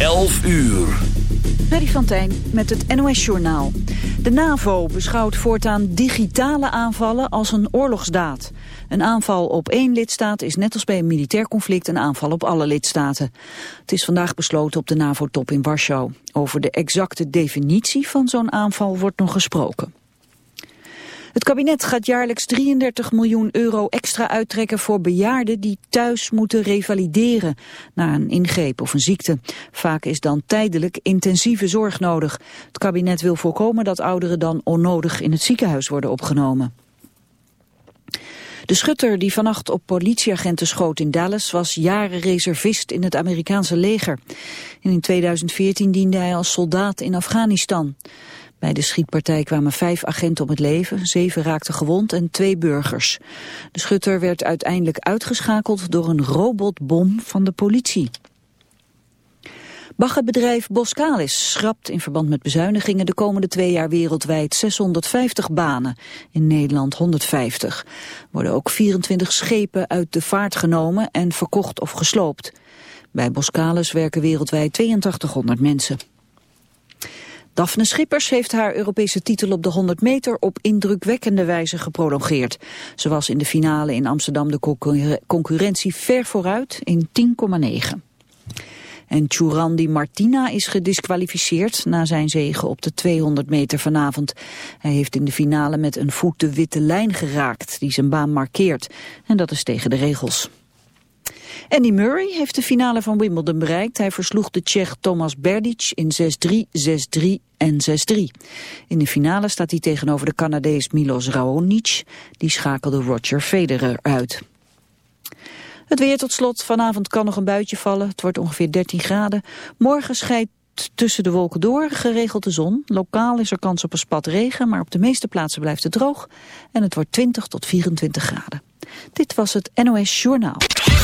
11 uur. Freddy van met het NOS-journaal. De NAVO beschouwt voortaan digitale aanvallen als een oorlogsdaad. Een aanval op één lidstaat is net als bij een militair conflict een aanval op alle lidstaten. Het is vandaag besloten op de NAVO-top in Warschau. Over de exacte definitie van zo'n aanval wordt nog gesproken. Het kabinet gaat jaarlijks 33 miljoen euro extra uittrekken voor bejaarden die thuis moeten revalideren na een ingreep of een ziekte. Vaak is dan tijdelijk intensieve zorg nodig. Het kabinet wil voorkomen dat ouderen dan onnodig in het ziekenhuis worden opgenomen. De schutter die vannacht op politieagenten schoot in Dallas was jaren reservist in het Amerikaanse leger. En in 2014 diende hij als soldaat in Afghanistan. Bij de schietpartij kwamen vijf agenten om het leven, zeven raakten gewond en twee burgers. De schutter werd uiteindelijk uitgeschakeld door een robotbom van de politie. Baggerbedrijf Boskalis schrapt in verband met bezuinigingen de komende twee jaar wereldwijd 650 banen, in Nederland 150. Er worden ook 24 schepen uit de vaart genomen en verkocht of gesloopt. Bij Boskalis werken wereldwijd 8200 mensen. Daphne Schippers heeft haar Europese titel op de 100 meter op indrukwekkende wijze geprolongeerd. Ze was in de finale in Amsterdam de concurrentie ver vooruit in 10,9. En Churandi Martina is gedisqualificeerd na zijn zege op de 200 meter vanavond. Hij heeft in de finale met een voet de witte lijn geraakt die zijn baan markeert. En dat is tegen de regels. Andy Murray heeft de finale van Wimbledon bereikt. Hij versloeg de Tsjech Thomas Berdic in 6-3, 6-3 en 6-3. In de finale staat hij tegenover de Canadees Milos Raonic. Die schakelde Roger Federer uit. Het weer tot slot. Vanavond kan nog een buitje vallen. Het wordt ongeveer 13 graden. Morgen scheidt tussen de wolken door, geregeld de zon. Lokaal is er kans op een spat regen, maar op de meeste plaatsen blijft het droog. En het wordt 20 tot 24 graden. Dit was het NOS Journaal.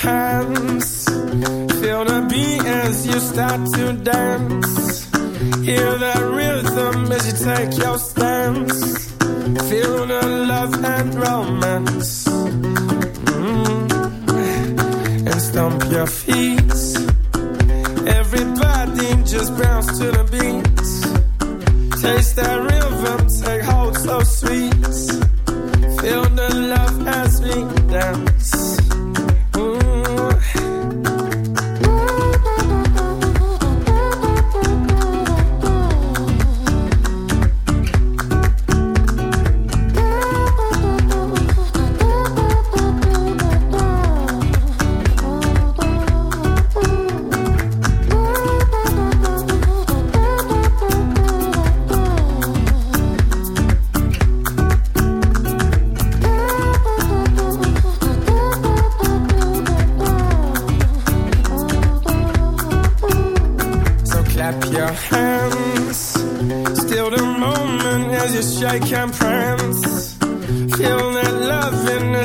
hands. Feel the beat as you start to dance. Hear that rhythm as you take your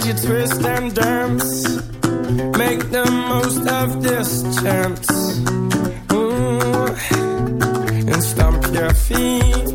you twist and dance. Make the most of this chance. Ooh, and stomp your feet.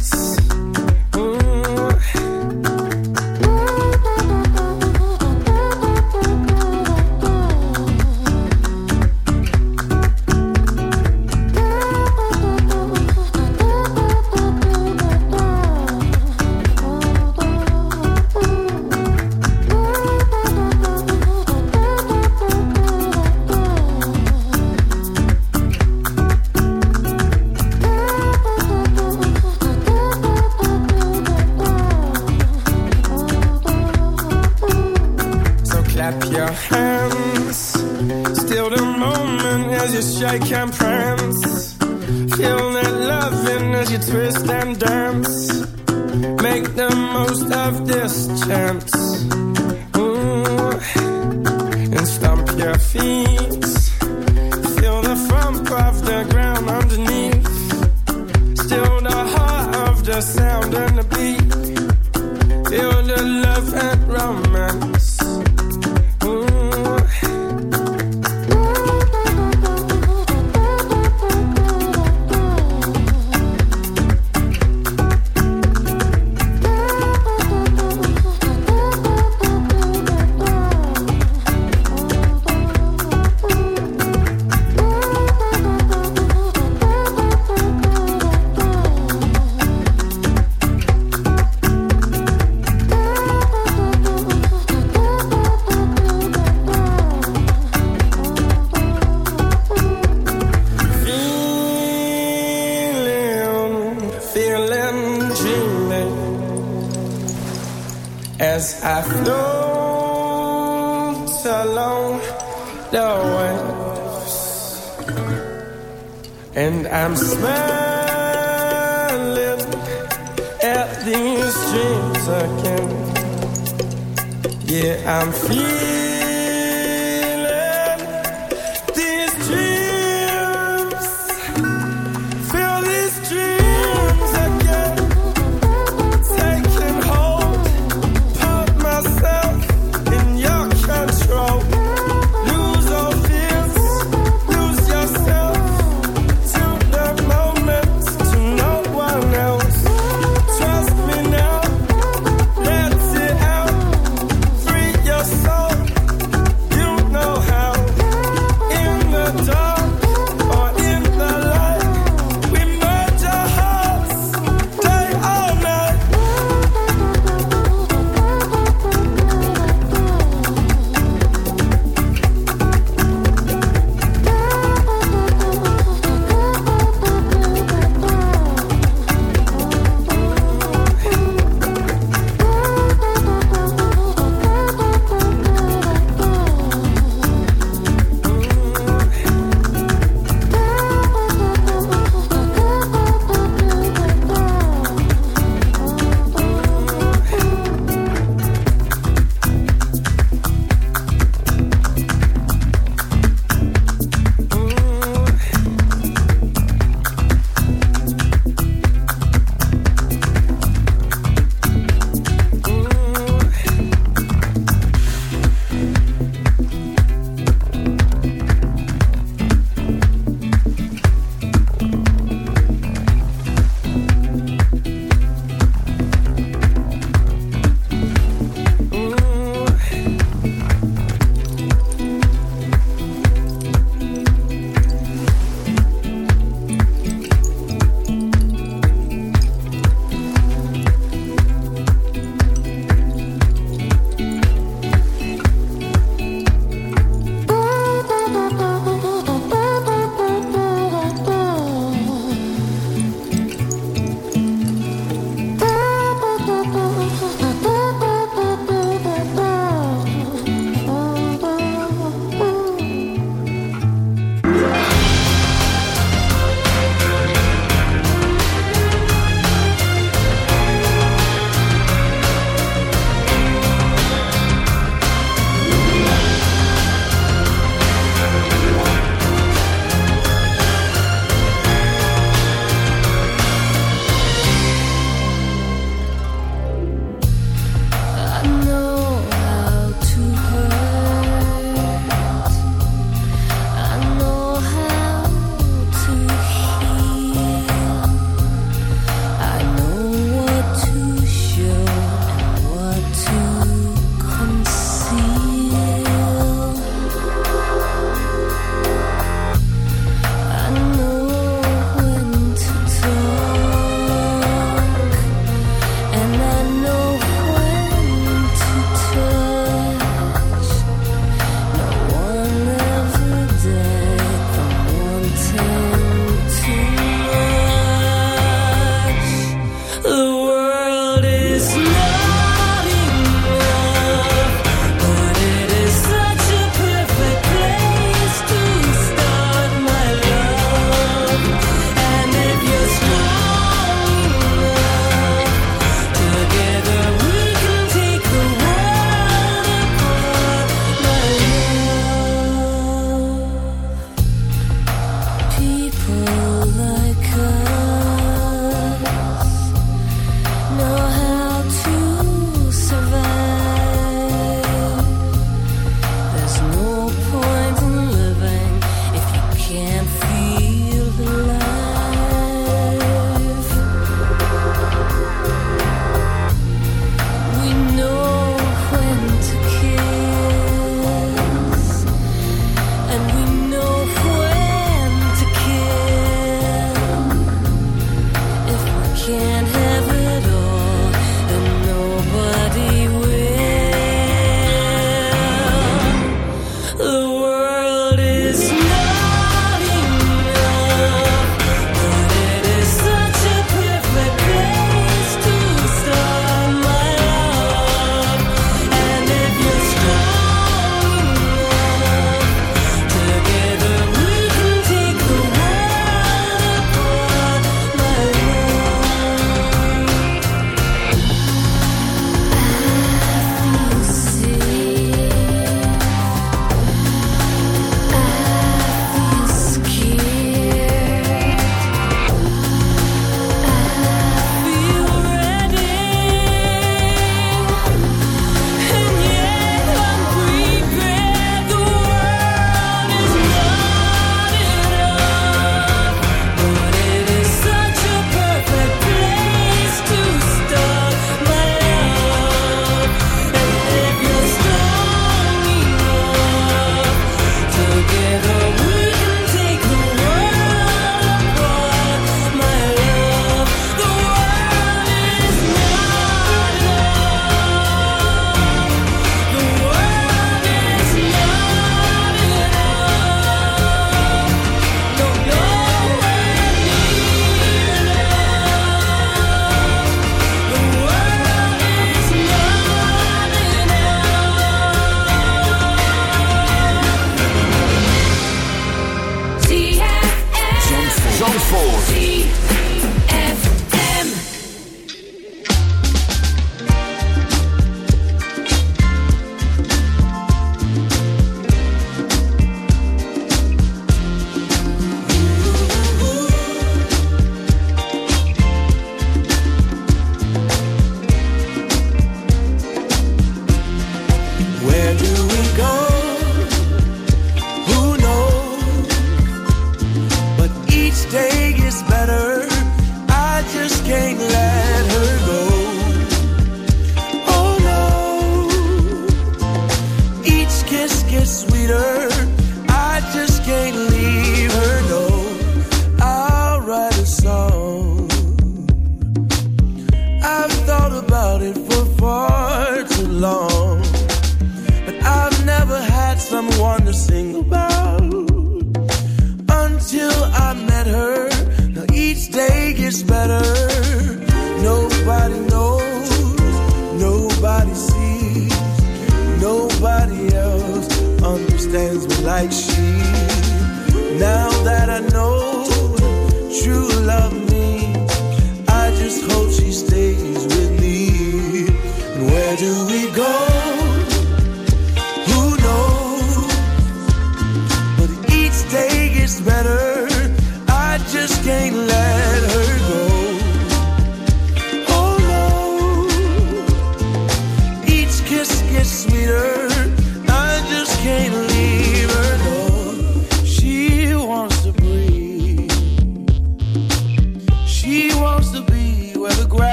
Yeah,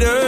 later.